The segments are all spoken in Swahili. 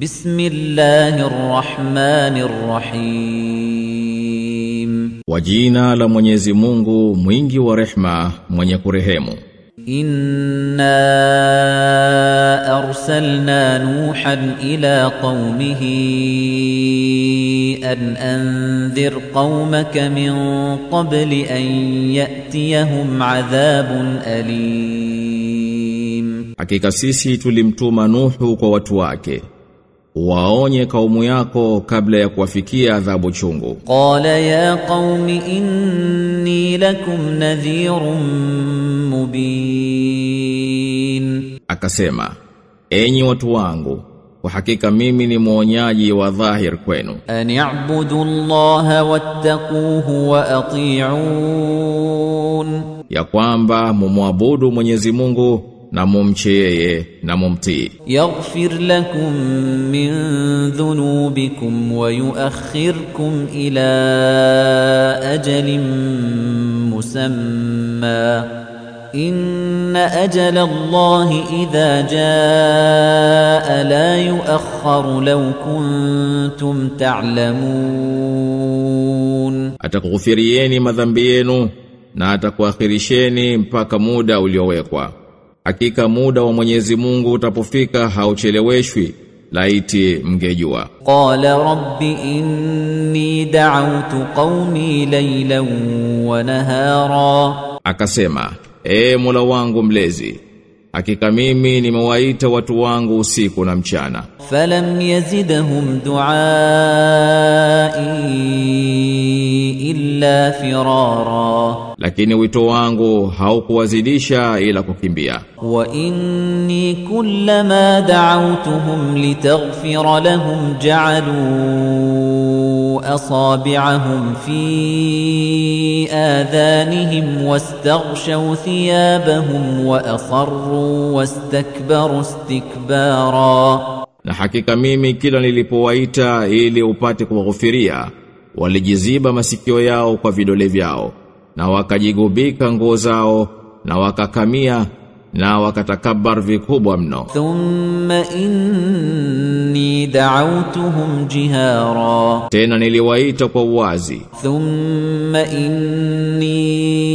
بسم الله الرحمن الرحيم Kwa jina la Mwenyezi Mungu mwingi wa rehma mwenye kurehemu إنا أرسلنا نوحا إلى قومه أن أنذر قومك من قبل أن يأتيهم عذاب أليم Hakika sisi tulimtuma Nuhu kwa watu wake waonye kaumu yako kabla ya kuwafikia adhabu chungu. Qala ya qaumi inni lakum nadhirun mubin, akasema enyi watu wangu kwa hakika mimi ni mwonyaji wa dhahir kwenu. Ani'budu Allah wattaquhu wa ati'un, ya kwamba mumwabudu Mwenyezi Mungu na mumche yeye na mumtii yaghfir lakum min dhunubikum wa yuakhirkum ila إن أجل الله إذا جاء لا يؤخر لو كنتم تعلمون. أتكغفرييني مذنبيينو نا أتكواخرشيني مبكا مودا وليويقوا Hakika muda wa Mwenyezi Mungu utapofika haucheleweshwi laiti mngejua. Qala rabbi inni da'awtu qaumi laylan wa nahara, akasema e Mola wangu mlezi Hakika mimi nimewaita watu wangu usiku na mchana. Falam yazidahum duai illa firara, lakini wito wangu haukuwazidisha ila kukimbia. Wa inni kullama da'awtuhum litaghfira lahum ja'alu جعلوا أصابعهم في آذانهم واستغشوا ثيابهم وأصروا واستكبروا استكبارا na hakika mimi kila nilipowaita ili upate kuwaghufiria walijiziba masikio yao kwa vidole vyao na wakajigubika nguo zao na wakakamia na wakatakabar vikubwa mno. Thumma inni da'awtuhum jihara. Tena niliwaita kwa uwazi. Thumma inni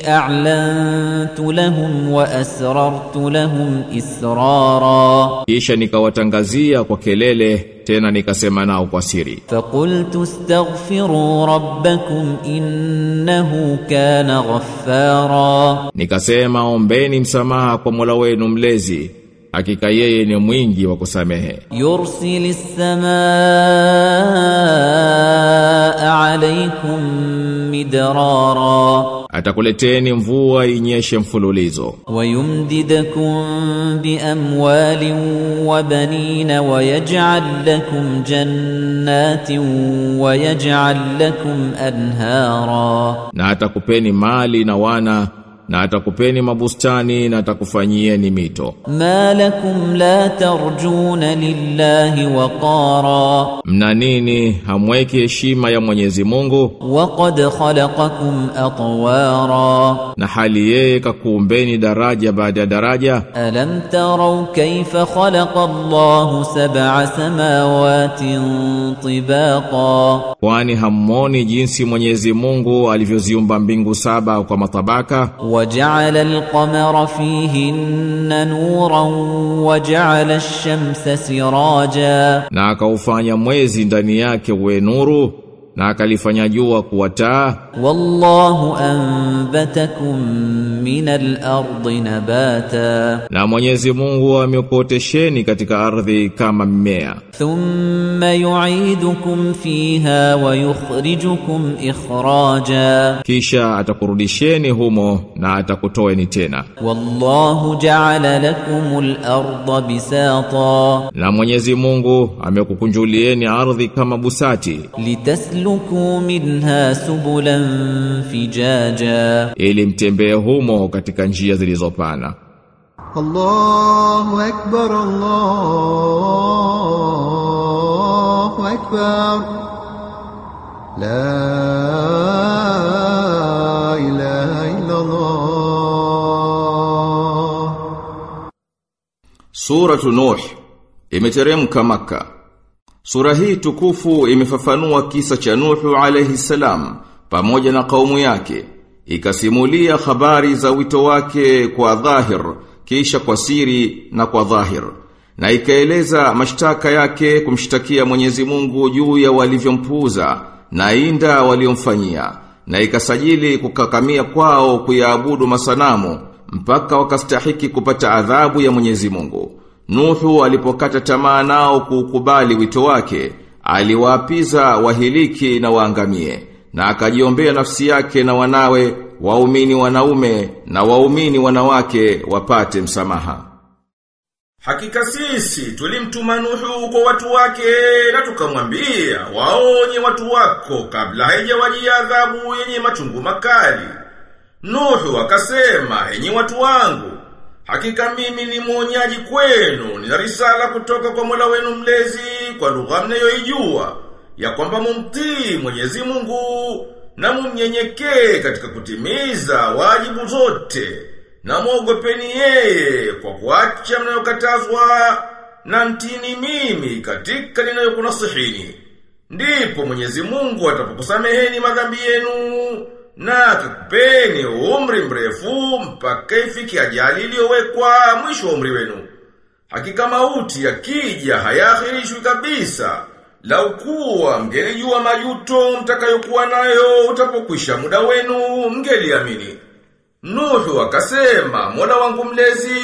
a'lantu lahum wa asrartu lahum israra. Kisha nikawatangazia kwa kelele tena nikasema nao kwa siri. Faqultu astaghfiru rabbakum innahu kana ghaffara, nikasema ombeni msamaha kwa Mola wenu mlezi hakika yeye ni mwingi wa kusamehe. Yursilis samaa alaykum midrara atakuleteni mvua inyeshe mfululizo. Wayumdidakum biamwalin wa banina wayaj'al lakum jannatin wayaj'al lakum anhara. Na atakupeni mali na wana na atakupeni mabustani na atakufanyieni mito. Malakum la tarjuna lillahi waqara, mna nini hamweki heshima ya Mwenyezi Mungu? Waqad khalaqakum atwara, na hali yeye kakuumbeni daraja baada ya daraja. Alam tarau kaifa khalaqa Allahu sab'a samawati tibaqa, kwani hammoni jinsi Mwenyezi Mungu alivyoziumba mbingu saba kwa matabaka wa وجعل القمر فيهن نورا وجعل الشمس سراجا na akaufanya mwezi ndani yake uwe nuru na akalifanya jua kuwa taa. Wallahu anbatakum minal ardi nabata. Na Mwenyezi Mungu amekuotesheni katika ardhi kama mmea. Thumma yu'idukum fiha wa yukhrijukum ikhraja. Kisha atakurudisheni humo na atakutoeni tena. Wallahu ja'ala lakumul arda bisata. Na Mwenyezi Mungu amekukunjulieni ardhi kama busati. Litaslu لتسلكوا منها سبلا فجاجا ili mtembee humo katika njia zilizopana الله أكبر الله أكبر لا إله إلا الله Suratu Nuh Imeteremka maka. Sura hii tukufu imefafanua kisa cha Nuhu alayhi salam pamoja na kaumu yake. Ikasimulia habari za wito wake kwa dhahir, kisha kwa siri na kwa dhahir. Na ikaeleza mashtaka yake kumshtakia Mwenyezi Mungu juu ya walivyompuuza na inda waliomfanyia. Na ikasajili kukakamia kwao kuyaabudu masanamu mpaka wakastahiki kupata adhabu ya Mwenyezi Mungu. Nuhu alipokata tamaa nao kukubali wito wake, aliwaapiza wahiliki na waangamie, na akajiombea nafsi yake na wanawe, waumini wanaume na waumini wanawake wapate msamaha. Hakika sisi tulimtuma Nuhu kwa watu wake na tukamwambia waonye watu wako kabla haijawajia adhabu yenye machungu makali. Nuhu akasema, enyi watu wangu, hakika mimi ni mwonyaji kwenu, nina risala kutoka kwa Mola wenu mlezi kwa lugha mnayoijua, ya kwamba mumtii Mwenyezi Mungu na mumnyenyekee katika kutimiza wajibu zote na mwogopeni yeye kwa kuacha mnayokatazwa na mtini mimi katika ninayokunasihini. Ndipo Mwenyezi Mungu atapokusameheni madhambi yenu na tupeni umri mrefu mpaka ifike ajali iliyowekwa mwisho wa umri wenu. Hakika mauti yakija hayaahirishwi kabisa. Lau kuwa mngelijua majuto mtakayokuwa nayo utapokwisha muda wenu mngeliamini. Nuhu akasema, Mola wangu mlezi,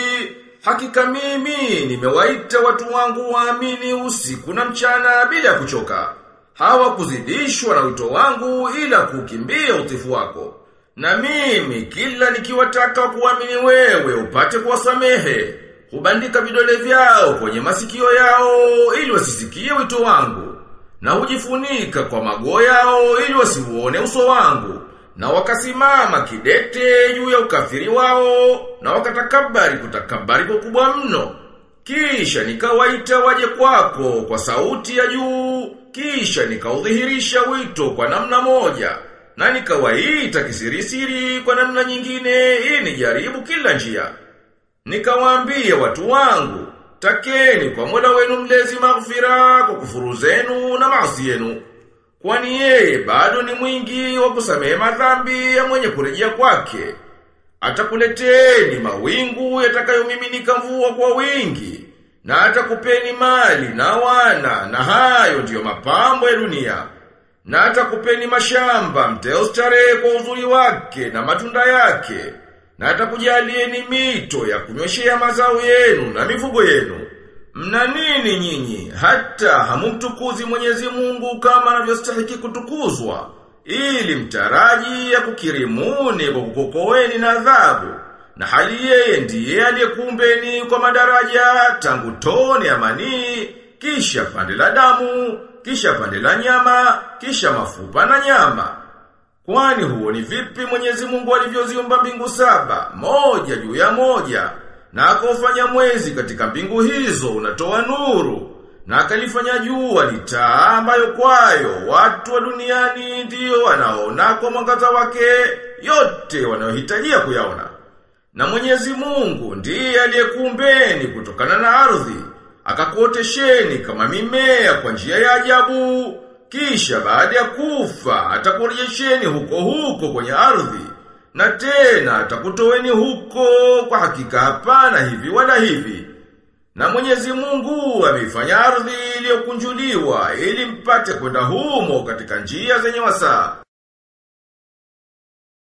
hakika mimi nimewaita watu wangu waamini usiku na mchana bila ya kuchoka. Hawakuzidishwa na wito wangu ila kukimbia utifu wako. Na mimi kila nikiwataka kuamini wewe upate kuwasamehe, hubandika vidole vyao kwenye masikio yao ili wasisikie wito wangu, na hujifunika kwa mago yao ili wasiuone uso wangu. Na wakasimama kidete juu ya ukafiri wao na wakatakabari kutakabari kwa kubwa mno. Kisha nikawaita waje kwako kwa sauti ya juu kisha nikaudhihirisha wito kwa namna moja na nikawaita kisirisiri kwa namna nyingine ili nijaribu kila njia. Nikawaambia watu wangu takeni kwa Mola wenu mlezi maghfira kwa kufuru zenu na maasi yenu. Kwani yeye bado ni mwingi wa kusamehe madhambi ya mwenye kurejea kwake. Atakuleteni mawingu yatakayomiminika mvua kwa wingi, na atakupeni mali na wana, na hayo ndiyo mapambo ya dunia. Na atakupeni mashamba mteostare kwa uzuri wake na matunda yake, na atakujalieni mito ya kunyweshea mazao yenu na mifugo yenu. Mna nini nyinyi hata hamumtukuzi Mwenyezi Mungu kama anavyostahili kutukuzwa ili mtaraji ya kukirimuni kwa kukokoweni na adhabu na hali yeye ndiye aliyekumbeni kwa madaraja tangu tone ya manii kisha pande la damu kisha pande la nyama kisha mafupa na nyama kwani huo ni vipi Mwenyezi Mungu alivyoziumba mbingu saba moja juu ya moja na akaufanya mwezi katika mbingu hizo unatoa nuru. Na akalifanya jua litaa ambayo kwayo watu wa duniani ndiyo wanaona kwa mwangaza wake yote wanayohitajia kuyaona. Na Mwenyezi Mungu ndiye aliyekuumbeni kutokana na ardhi, akakuotesheni kama mimea kwa njia ya ajabu, kisha baada ya kufa atakurejesheni huko huko kwenye ardhi na tena atakutoweni huko kwa hakika hapana hivi wala hivi. Na Mwenyezi Mungu ameifanya ardhi iliyokunjuliwa ili mpate kwenda humo katika njia zenye wasaa.